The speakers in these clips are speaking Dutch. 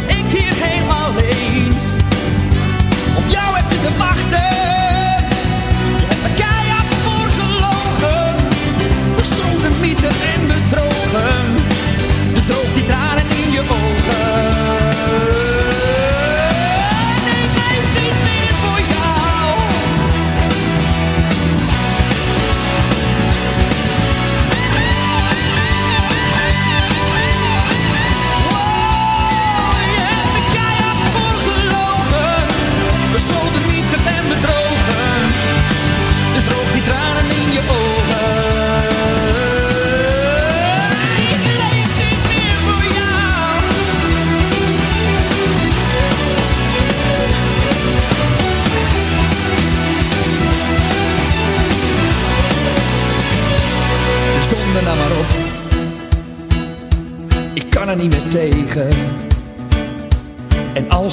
dat ik hier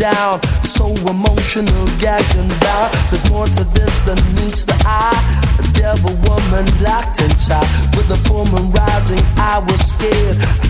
down. So emotional, gagging down. There's more to this than meets the eye. A devil woman locked inside with a woman rising. I was scared.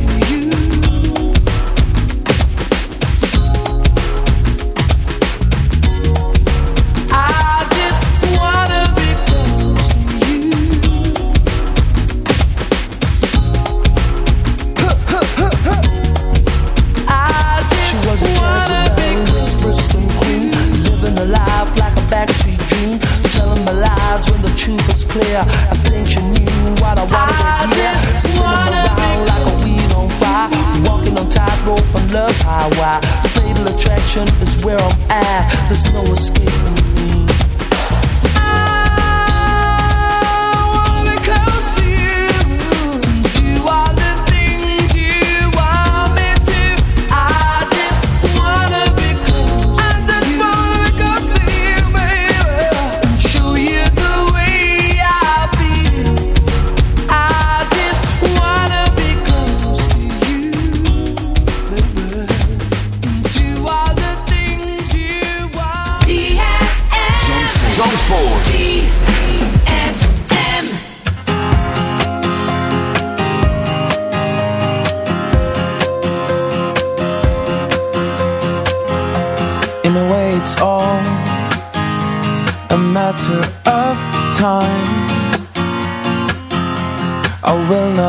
yeah. I think you knew what I wanted I to hear. Spinning around like a wheel on fire. Walking on tightrope on love's highway. The fatal attraction is where I'm at. There's no escape.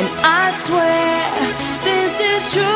and I swear this is true.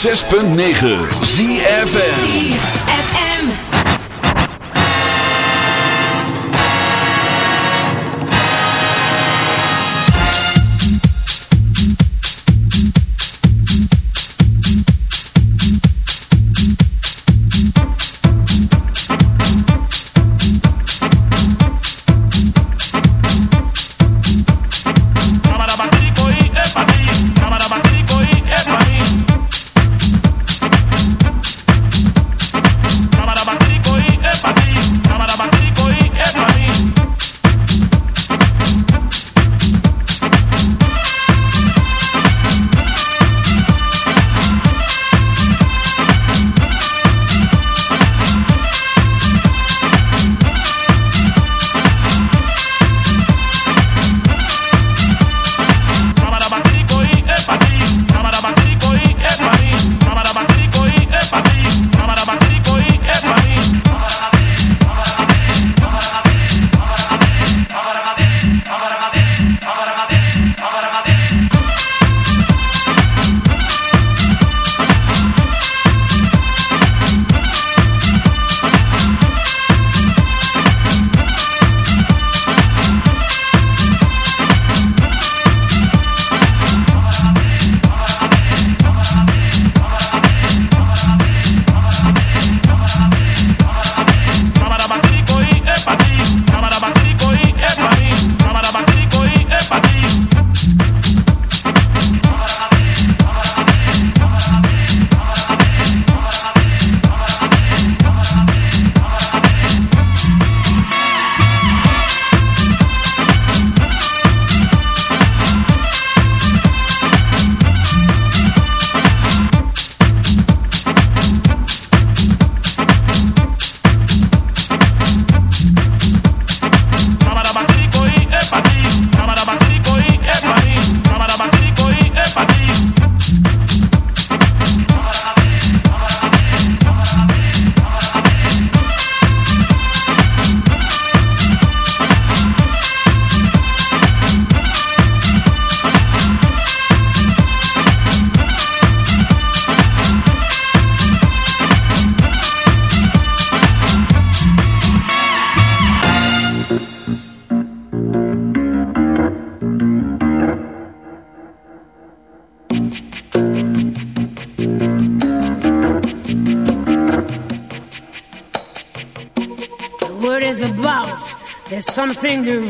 106.9 ZFN everything you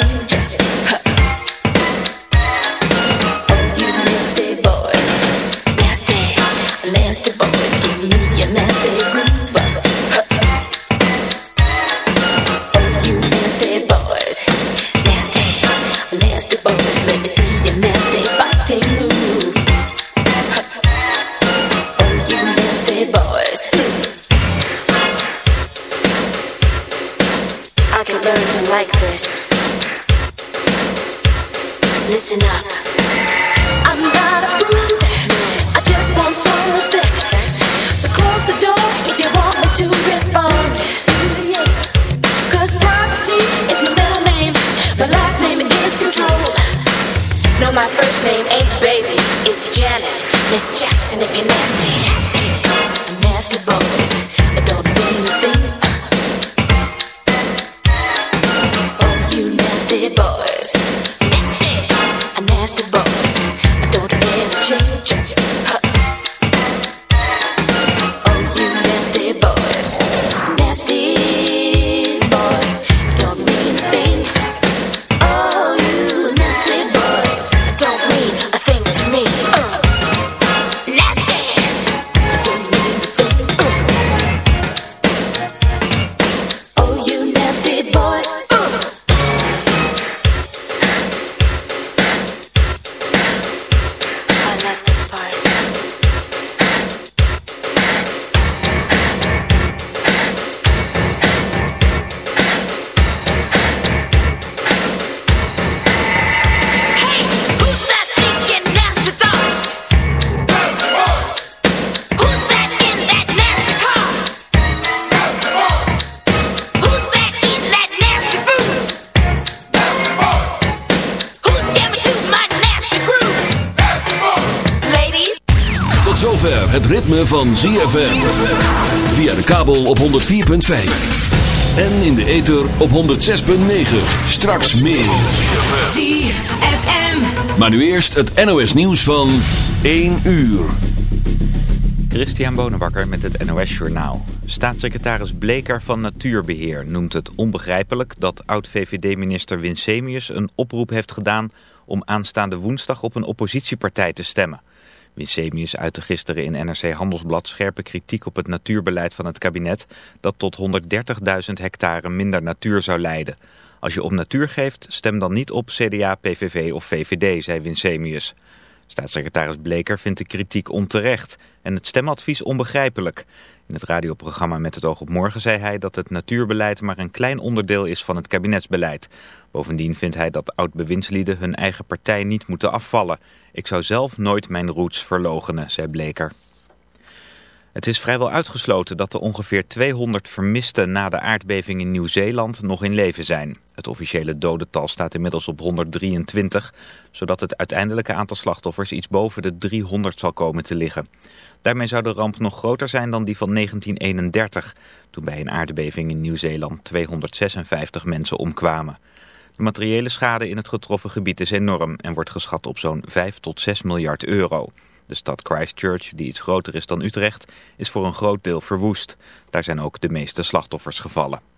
passion. ritme van ZFM. Via de kabel op 104.5. En in de ether op 106.9. Straks meer. ZFM. Maar nu eerst het NOS nieuws van 1 uur. Christian Bonenbakker met het NOS Journaal. Staatssecretaris Bleker van Natuurbeheer noemt het onbegrijpelijk dat oud-VVD-minister Winsemius een oproep heeft gedaan om aanstaande woensdag op een oppositiepartij te stemmen. Winsemius uitte gisteren in NRC Handelsblad scherpe kritiek op het natuurbeleid van het kabinet... dat tot 130.000 hectare minder natuur zou leiden. Als je om natuur geeft, stem dan niet op CDA, PVV of VVD, zei Winsemius. Staatssecretaris Bleker vindt de kritiek onterecht en het stemadvies onbegrijpelijk... In het radioprogramma Met het oog op morgen zei hij dat het natuurbeleid maar een klein onderdeel is van het kabinetsbeleid. Bovendien vindt hij dat oud-bewindslieden hun eigen partij niet moeten afvallen. Ik zou zelf nooit mijn roots verlogenen, zei Bleker. Het is vrijwel uitgesloten dat de ongeveer 200 vermisten na de aardbeving in Nieuw-Zeeland nog in leven zijn. Het officiële dodental staat inmiddels op 123, zodat het uiteindelijke aantal slachtoffers iets boven de 300 zal komen te liggen. Daarmee zou de ramp nog groter zijn dan die van 1931, toen bij een aardbeving in Nieuw-Zeeland 256 mensen omkwamen. De materiële schade in het getroffen gebied is enorm en wordt geschat op zo'n 5 tot 6 miljard euro. De stad Christchurch, die iets groter is dan Utrecht, is voor een groot deel verwoest. Daar zijn ook de meeste slachtoffers gevallen.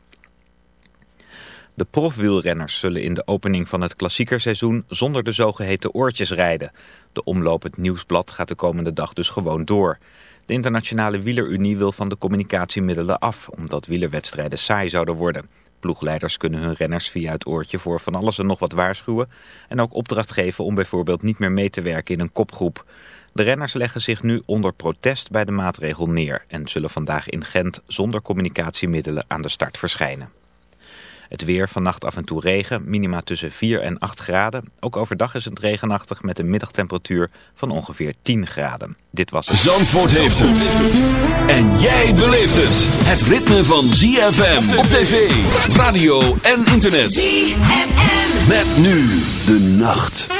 De profwielrenners zullen in de opening van het klassiekerseizoen zonder de zogeheten oortjes rijden. De omloop het nieuwsblad gaat de komende dag dus gewoon door. De internationale wielerunie wil van de communicatiemiddelen af, omdat wielerwedstrijden saai zouden worden. Ploegleiders kunnen hun renners via het oortje voor van alles en nog wat waarschuwen en ook opdracht geven om bijvoorbeeld niet meer mee te werken in een kopgroep. De renners leggen zich nu onder protest bij de maatregel neer en zullen vandaag in Gent zonder communicatiemiddelen aan de start verschijnen. Het weer, vannacht af en toe regen, minima tussen 4 en 8 graden. Ook overdag is het regenachtig met een middagtemperatuur van ongeveer 10 graden. Dit was het. Zandvoort heeft het. En jij beleeft het. Het ritme van ZFM op tv, radio en internet. ZFM. Met nu de nacht.